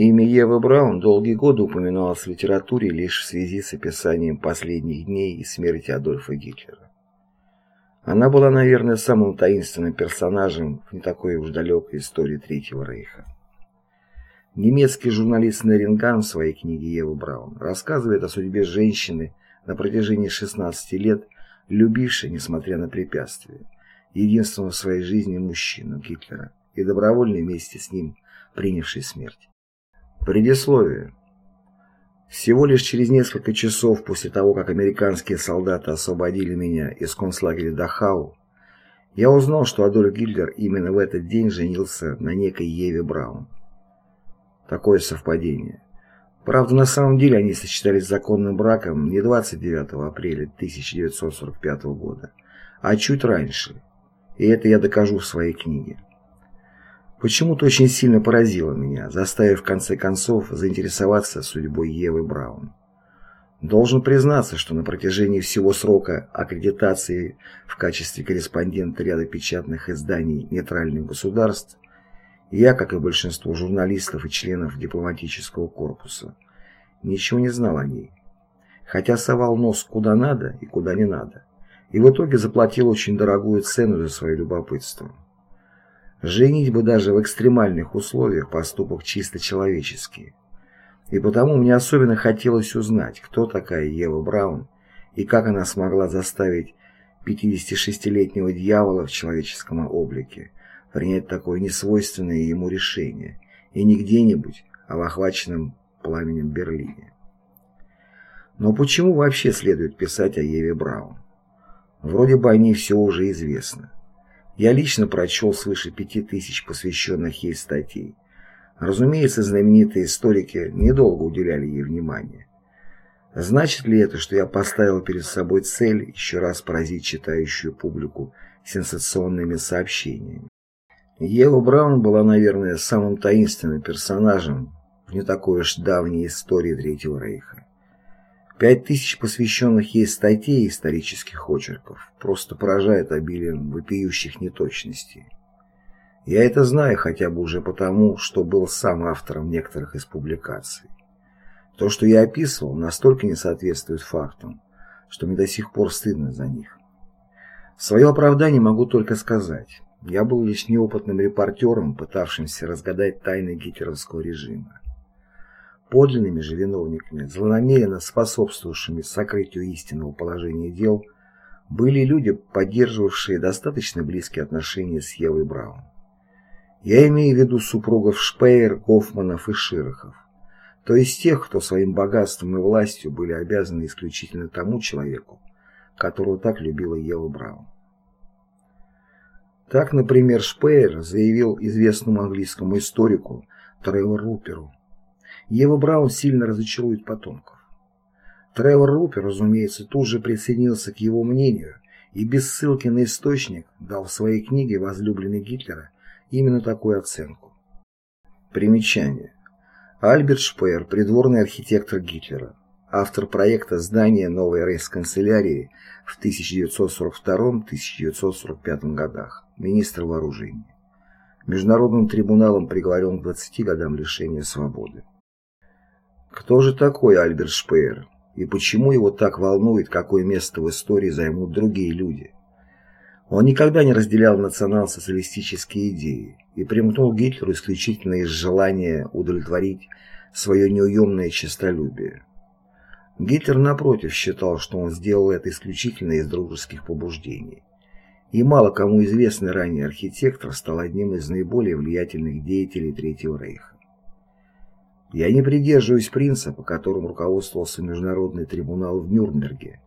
Имя Евы Браун долгие годы упоминалось в литературе лишь в связи с описанием последних дней и смерти Адольфа Гитлера. Она была, наверное, самым таинственным персонажем в не такой уж далекой истории Третьего Рейха. Немецкий журналист Неринган в своей книге Ева Браун рассказывает о судьбе женщины на протяжении 16 лет, любившей, несмотря на препятствия, единственного в своей жизни мужчину Гитлера и добровольно вместе с ним принявшей смерть. Предисловие. Всего лишь через несколько часов после того, как американские солдаты освободили меня из концлагеря Дахау, я узнал, что Адольф Гитлер именно в этот день женился на некой Еве Браун. Такое совпадение. Правда, на самом деле они сочетались законным браком не 29 апреля 1945 года, а чуть раньше. И это я докажу в своей книге почему-то очень сильно поразило меня, заставив в конце концов заинтересоваться судьбой Евы Браун. Должен признаться, что на протяжении всего срока аккредитации в качестве корреспондента ряда печатных изданий нейтральных государств я, как и большинство журналистов и членов дипломатического корпуса, ничего не знал о ней, хотя совал нос куда надо и куда не надо, и в итоге заплатил очень дорогую цену за свое любопытство. Женить бы даже в экстремальных условиях поступок чисто человеческий. И потому мне особенно хотелось узнать, кто такая Ева Браун и как она смогла заставить 56-летнего дьявола в человеческом облике принять такое несвойственное ему решение, и не где-нибудь, а в охваченном пламенем Берлине. Но почему вообще следует писать о Еве Браун? Вроде бы о ней все уже известно. Я лично прочел свыше пяти тысяч посвященных ей статей. Разумеется, знаменитые историки недолго уделяли ей внимания. Значит ли это, что я поставил перед собой цель еще раз поразить читающую публику сенсационными сообщениями? Ева Браун была, наверное, самым таинственным персонажем в не такой уж давней истории Третьего Рейха. Пять тысяч посвященных ей статей исторических очерков просто поражает обилием вопиющих неточностей. Я это знаю хотя бы уже потому, что был сам автором некоторых из публикаций. То, что я описывал, настолько не соответствует фактам, что мне до сих пор стыдно за них. В свое оправдание могу только сказать, я был лишь неопытным репортером, пытавшимся разгадать тайны гитлеровского режима. Подлинными же виновниками, злонамеренно способствовавшими сокрытию истинного положения дел, были люди, поддерживавшие достаточно близкие отношения с Евой Браун. Я имею в виду супругов Шпеер, Гофманов и Широхов, то есть тех, кто своим богатством и властью были обязаны исключительно тому человеку, которого так любила Ева Браун. Так, например, Шпеер заявил известному английскому историку Тревору Руперу, Ева Браун сильно разочарует потомков. Тревор Рупер, разумеется, тут же присоединился к его мнению и без ссылки на источник дал в своей книге «Возлюбленный Гитлера» именно такую оценку. Примечание. Альберт Шпеер, придворный архитектор Гитлера, автор проекта здания новой рейхсканцелярии в 1942-1945 годах, министр вооружений. Международным трибуналом приговорен к 20 годам лишения свободы. Кто же такой Альберт Шпеер? И почему его так волнует, какое место в истории займут другие люди? Он никогда не разделял национал-социалистические идеи и примкнул Гитлеру исключительно из желания удовлетворить свое неуемное честолюбие. Гитлер, напротив, считал, что он сделал это исключительно из дружеских побуждений. И мало кому известный ранее архитектор стал одним из наиболее влиятельных деятелей Третьего Рейха. Я не придерживаюсь принципа, которым руководствовался Международный трибунал в Нюрнберге,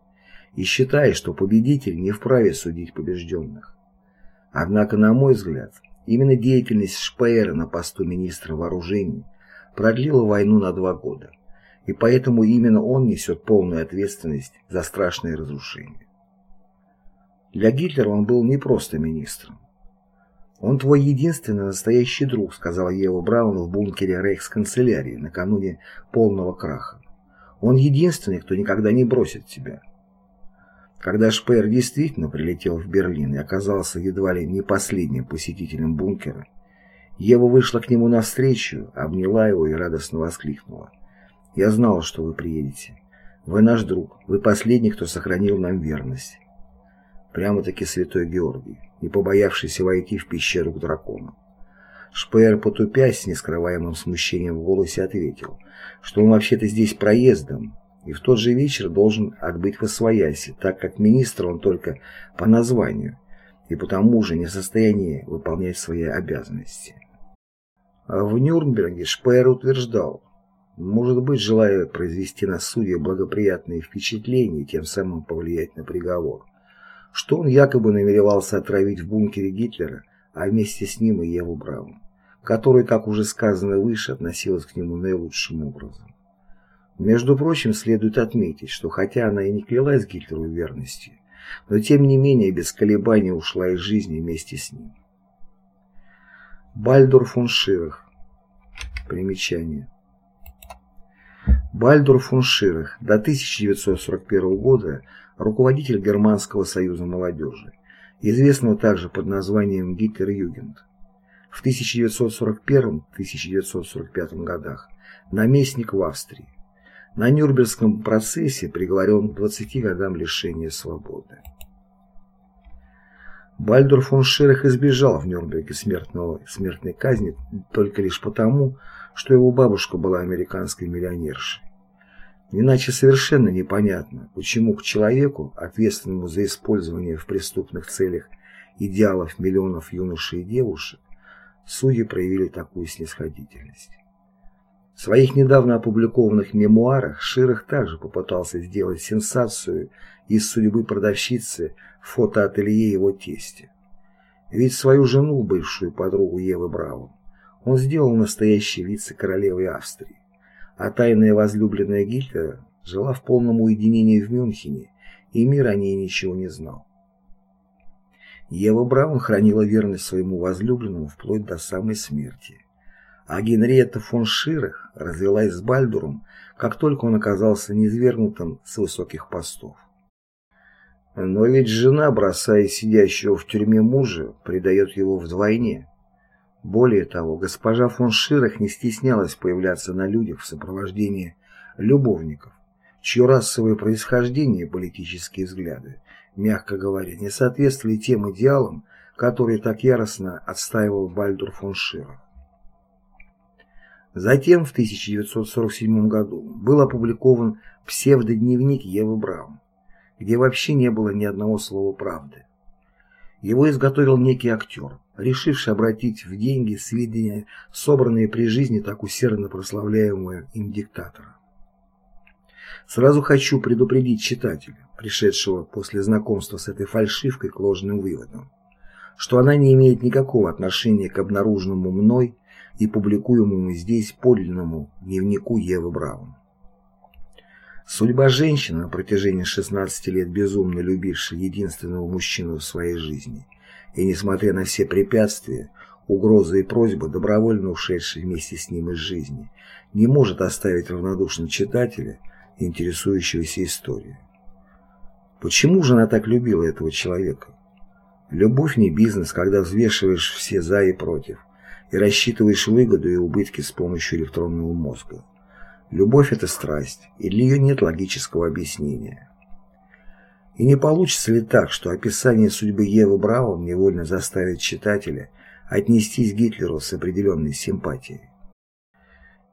и считаю, что победитель не вправе судить побежденных. Однако, на мой взгляд, именно деятельность Шпеера на посту министра вооружений продлила войну на два года, и поэтому именно он несет полную ответственность за страшные разрушения. Для Гитлера он был не просто министром. «Он твой единственный настоящий друг», — сказал Ева Браун в бункере рейхсканцелярии накануне полного краха. «Он единственный, кто никогда не бросит тебя». Когда Шпеер действительно прилетел в Берлин и оказался едва ли не последним посетителем бункера, Ева вышла к нему навстречу, обняла его и радостно воскликнула. «Я знала, что вы приедете. Вы наш друг, вы последний, кто сохранил нам верность». Прямо-таки святой Георгий, не побоявшийся войти в пещеру к дракону. Шпеер, потупясь с нескрываемым смущением в голосе, ответил, что он вообще-то здесь проездом, и в тот же вечер должен отбыть в Освояси, так как министр он только по названию, и потому же не в состоянии выполнять свои обязанности. А в Нюрнберге Шпеер утверждал, может быть, желая произвести на судье благоприятные впечатления и тем самым повлиять на приговор, что он якобы намеревался отравить в бункере Гитлера, а вместе с ним и Еву Браун, которая, как уже сказано выше, относилась к нему наилучшим образом. Между прочим, следует отметить, что хотя она и не клялась Гитлеру верности, но тем не менее без колебаний ушла из жизни вместе с ним. Бальдур фон Ширах. Примечание. Бальдур фон Ширах до 1941 года руководитель Германского союза молодежи, известного также под названием Гитлер-Югент. В 1941-1945 годах наместник в Австрии. На Нюрнбергском процессе приговорен к 20 годам лишения свободы. Бальдур фон Шерах избежал в Нюрнберге смертного, смертной казни только лишь потому, что его бабушка была американской миллионершей. Иначе совершенно непонятно, почему к человеку, ответственному за использование в преступных целях идеалов миллионов юношей и девушек, судьи проявили такую снисходительность. В своих недавно опубликованных мемуарах Ширах также попытался сделать сенсацию из судьбы продавщицы фотоателье его тестя. Ведь свою жену, бывшую подругу Евы Браун, он сделал настоящей вице-королевой Австрии, а тайная возлюбленная Гитлера жила в полном уединении в Мюнхене, и мир о ней ничего не знал. Ева Браун хранила верность своему возлюбленному вплоть до самой смерти а Генриетта фон Ширах развелась с Бальдуром, как только он оказался низвергнутым с высоких постов. Но ведь жена, бросая сидящего в тюрьме мужа, предает его вдвойне. Более того, госпожа фон Ширах не стеснялась появляться на людях в сопровождении любовников, чье расовое происхождение и политические взгляды, мягко говоря, не соответствовали тем идеалам, которые так яростно отстаивал Бальдур фон Ширах. Затем в 1947 году был опубликован псевдодневник Евы Браун, где вообще не было ни одного слова правды. Его изготовил некий актер, решивший обратить в деньги сведения, собранные при жизни так усердно прославляемого им диктатора. Сразу хочу предупредить читателя, пришедшего после знакомства с этой фальшивкой к ложным выводам, что она не имеет никакого отношения к обнаруженному мной и публикуемому здесь подлинному дневнику Евы Браун. Судьба женщины, на протяжении 16 лет безумно любившей единственного мужчину в своей жизни, и, несмотря на все препятствия, угрозы и просьбы, добровольно ушедшей вместе с ним из жизни, не может оставить равнодушным читателя, интересующегося историей. Почему же она так любила этого человека? Любовь не бизнес, когда взвешиваешь все «за» и «против», и рассчитываешь выгоду и убытки с помощью электронного мозга. Любовь – это страсть, и для нее нет логического объяснения. И не получится ли так, что описание судьбы Евы Браун невольно заставит читателя отнестись к Гитлеру с определенной симпатией?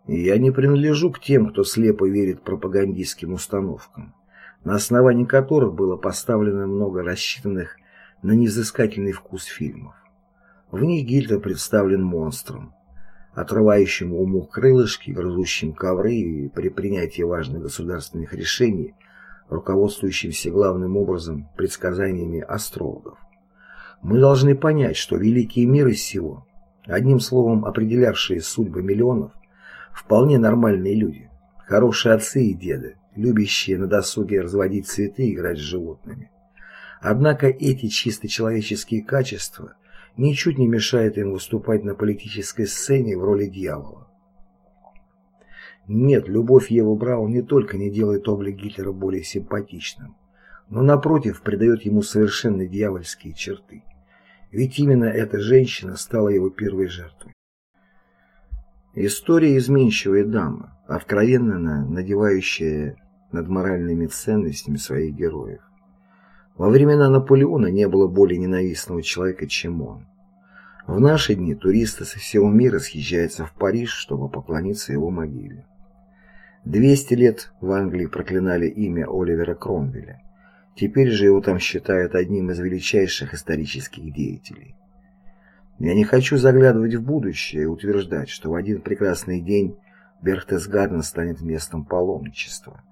Я не принадлежу к тем, кто слепо верит пропагандистским установкам, на основании которых было поставлено много рассчитанных на невзыскательный вкус фильмов. В них Гитлер представлен монстром, отрывающим уму крылышки, грызущим ковры и при принятии важных государственных решений, руководствующимся главным образом предсказаниями астрологов. Мы должны понять, что великие миры сего, одним словом определявшие судьбы миллионов, вполне нормальные люди, хорошие отцы и деды, любящие на досуге разводить цветы и играть с животными. Однако эти чисто человеческие качества ничуть не мешает им выступать на политической сцене в роли дьявола. Нет, любовь Евы Браун не только не делает облик Гитлера более симпатичным, но напротив придает ему совершенно дьявольские черты. Ведь именно эта женщина стала его первой жертвой. История изменчивая дама, откровенно надевающая над моральными ценностями своих героев. Во времена Наполеона не было более ненавистного человека, чем он. В наши дни туристы со всего мира съезжаются в Париж, чтобы поклониться его могиле. 200 лет в Англии проклинали имя Оливера Кромвеля. Теперь же его там считают одним из величайших исторических деятелей. Я не хочу заглядывать в будущее и утверждать, что в один прекрасный день Берхтесгаден станет местом паломничества,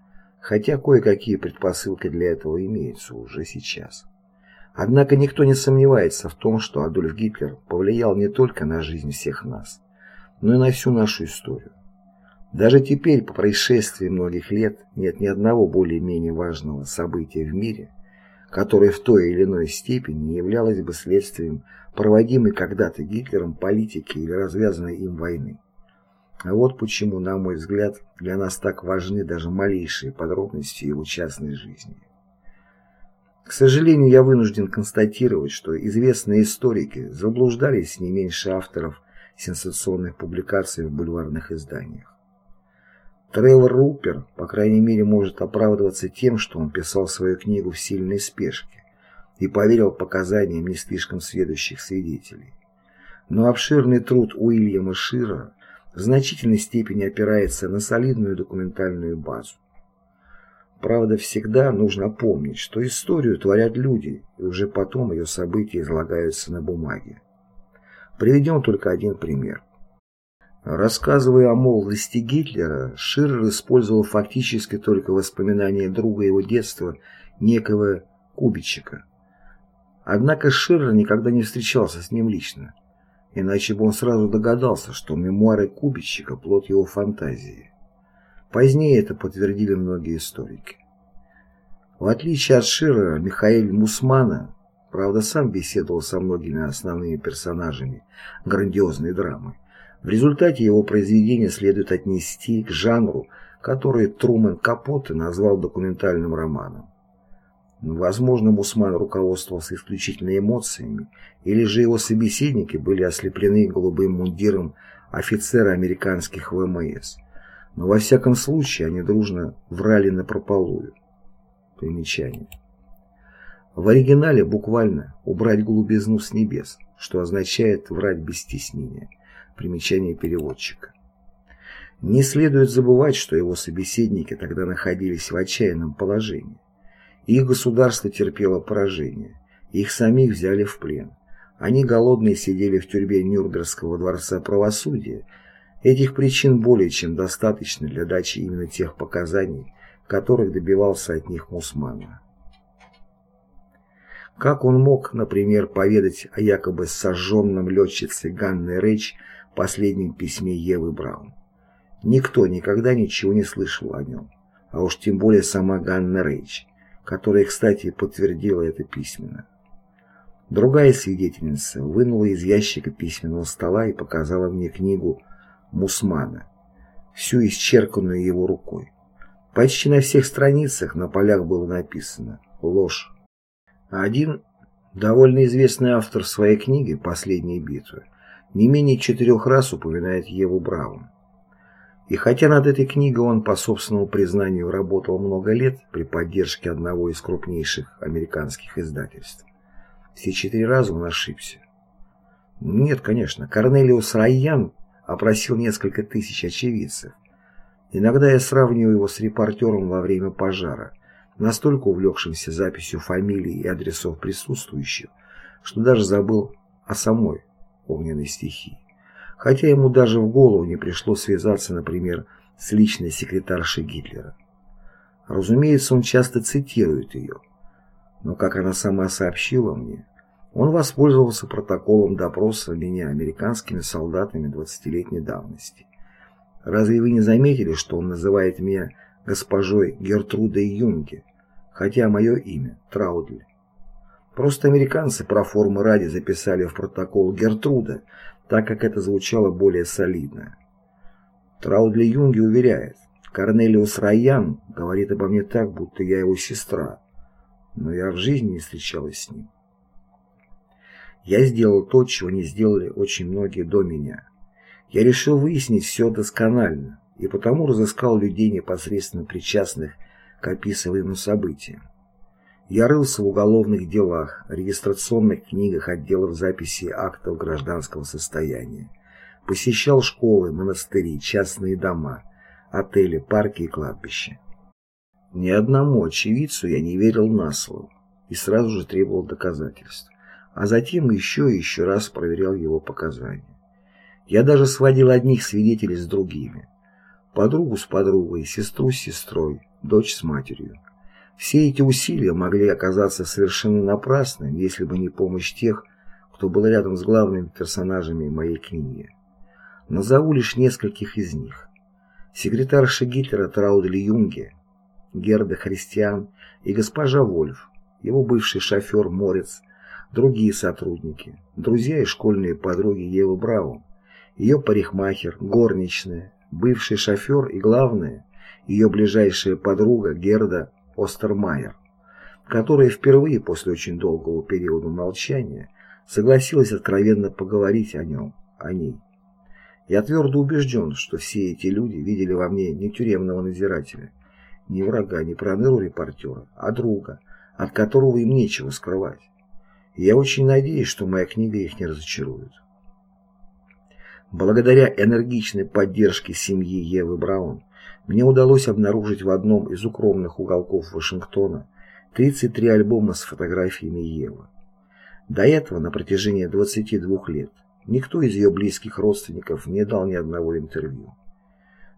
хотя кое-какие предпосылки для этого имеются уже сейчас. Однако никто не сомневается в том, что Адольф Гитлер повлиял не только на жизнь всех нас, но и на всю нашу историю. Даже теперь, по происшествии многих лет, нет ни одного более-менее важного события в мире, которое в той или иной степени не являлось бы следствием проводимой когда-то Гитлером политики или развязанной им войны. А вот почему, на мой взгляд, для нас так важны даже малейшие подробности его частной жизни. К сожалению, я вынужден констатировать, что известные историки заблуждались не меньше авторов сенсационных публикаций в бульварных изданиях. Тревор Рупер, по крайней мере, может оправдываться тем, что он писал свою книгу в сильной спешке и поверил показаниям не слишком сведущих свидетелей. Но обширный труд Уильяма Шира в значительной степени опирается на солидную документальную базу. Правда, всегда нужно помнить, что историю творят люди, и уже потом ее события излагаются на бумаге. Приведем только один пример. Рассказывая о молодости Гитлера, Ширер использовал фактически только воспоминания друга его детства, некого Кубичика. Однако Ширер никогда не встречался с ним лично, иначе бы он сразу догадался, что мемуары Кубичика – плод его фантазии. Позднее это подтвердили многие историки. В отличие от Ширера, Михаил Мусмана, правда, сам беседовал со многими основными персонажами грандиозной драмы, в результате его произведения следует отнести к жанру, который Трумэн Капоте назвал документальным романом. Возможно, Мусман руководствовался исключительно эмоциями, или же его собеседники были ослеплены голубым мундиром офицера американских ВМС. Но во всяком случае они дружно врали на прополую. Примечание. В оригинале буквально «убрать голубизну с небес», что означает «врать без стеснения». Примечание переводчика. Не следует забывать, что его собеседники тогда находились в отчаянном положении. Их государство терпело поражение, их самих взяли в плен. Они голодные сидели в тюрьме Нюрнбергского дворца правосудия. Этих причин более чем достаточно для дачи именно тех показаний, которых добивался от них Мусмана. Как он мог, например, поведать о якобы сожженном летчице Ганны Рэйч последнем письме Евы Браун. Никто никогда ничего не слышал о нем, а уж тем более сама Ганна Рейч, которая, кстати, подтвердила это письменно. Другая свидетельница вынула из ящика письменного стола и показала мне книгу Мусмана, всю исчерканную его рукой. Почти на всех страницах на полях было написано «Ложь». Один довольно известный автор своей книги «Последние битвы» не менее четырех раз упоминает Еву Браун. И хотя над этой книгой он, по собственному признанию, работал много лет при поддержке одного из крупнейших американских издательств, все четыре раза он ошибся. Нет, конечно, Корнелиус Райян опросил несколько тысяч очевидцев. Иногда я сравниваю его с репортером во время пожара, настолько увлекшимся записью фамилий и адресов присутствующих, что даже забыл о самой огненной стихии. Хотя ему даже в голову не пришло связаться, например, с личной секретаршей Гитлера. Разумеется, он часто цитирует ее. Но, как она сама сообщила мне, он воспользовался протоколом допроса меня американскими солдатами 20-летней давности. Разве вы не заметили, что он называет меня госпожой Гертрудой Юнге, хотя мое имя Траудли? Просто американцы про формы ради записали в протокол Гертруда, так как это звучало более солидно. Траудли Юнги уверяет, Корнелиус Райан говорит обо мне так, будто я его сестра, но я в жизни не встречалась с ним. Я сделал то, чего не сделали очень многие до меня. Я решил выяснить все досконально, и потому разыскал людей, непосредственно причастных к описываемым событиям. Я рылся в уголовных делах, регистрационных книгах отделов записи актов гражданского состояния, посещал школы, монастыри, частные дома, отели, парки и кладбища. Ни одному очевидцу я не верил на слово и сразу же требовал доказательств, а затем еще и еще раз проверял его показания. Я даже сводил одних свидетелей с другими. Подругу с подругой, сестру с сестрой, дочь с матерью. Все эти усилия могли оказаться совершенно напрасными, если бы не помощь тех, кто был рядом с главными персонажами моей книги. Назову лишь нескольких из них. Секретарша Гитлера Траудель Юнге, Герда Христиан и госпожа Вольф, его бывший шофер Морец, другие сотрудники, друзья и школьные подруги Евы Браун, ее парикмахер, горничная, бывший шофер и, главное, ее ближайшая подруга Герда Остермайер, которая впервые после очень долгого периода молчания согласилась откровенно поговорить о нем, о ней. Я твердо убежден, что все эти люди видели во мне не тюремного надзирателя, не врага, не проныру репортера, а друга, от которого им нечего скрывать. И я очень надеюсь, что моя книга их не разочарует. Благодаря энергичной поддержке семьи Евы Браун мне удалось обнаружить в одном из укромных уголков Вашингтона 33 альбома с фотографиями Евы. До этого, на протяжении 22 лет, никто из ее близких родственников не дал ни одного интервью.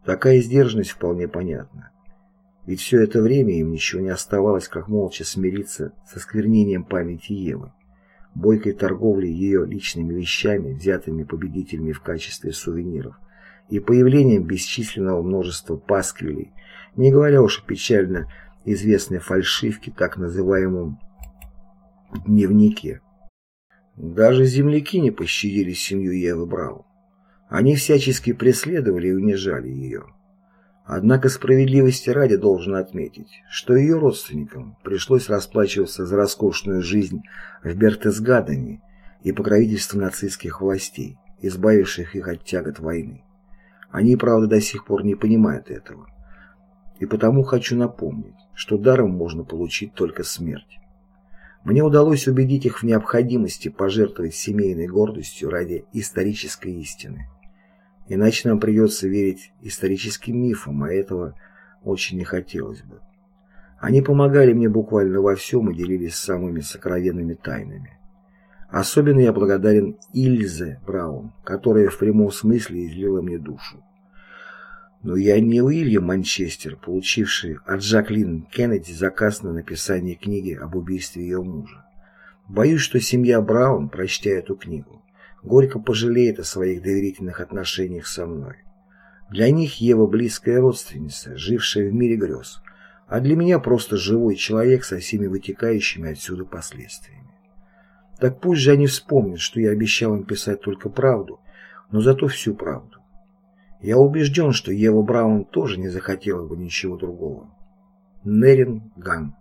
Такая сдержанность вполне понятна. Ведь все это время им ничего не оставалось, как молча смириться со сквернением памяти Евы, бойкой торговлей ее личными вещами, взятыми победителями в качестве сувениров, и появлением бесчисленного множества пасквилей, не говоря уж о печально известной фальшивке, так называемом дневнике. Даже земляки не пощадили семью Евы Браун. Они всячески преследовали и унижали ее. Однако справедливости ради должен отметить, что ее родственникам пришлось расплачиваться за роскошную жизнь в Бертесгадене и покровительство нацистских властей, избавивших их от тягот войны. Они, правда, до сих пор не понимают этого. И потому хочу напомнить, что даром можно получить только смерть. Мне удалось убедить их в необходимости пожертвовать семейной гордостью ради исторической истины. Иначе нам придется верить историческим мифам, а этого очень не хотелось бы. Они помогали мне буквально во всем и делились самыми сокровенными тайнами. Особенно я благодарен Ильзе Браун, которая в прямом смысле излила мне душу. Но я не Уильям Манчестер, получивший от Жаклин Кеннеди заказ на написание книги об убийстве ее мужа. Боюсь, что семья Браун, прочтя эту книгу, горько пожалеет о своих доверительных отношениях со мной. Для них Ева близкая родственница, жившая в мире грез, а для меня просто живой человек со всеми вытекающими отсюда последствиями. Так пусть же они вспомнят, что я обещал им писать только правду, но зато всю правду. Я убежден, что Ева Браун тоже не захотела бы ничего другого. Нерин Ган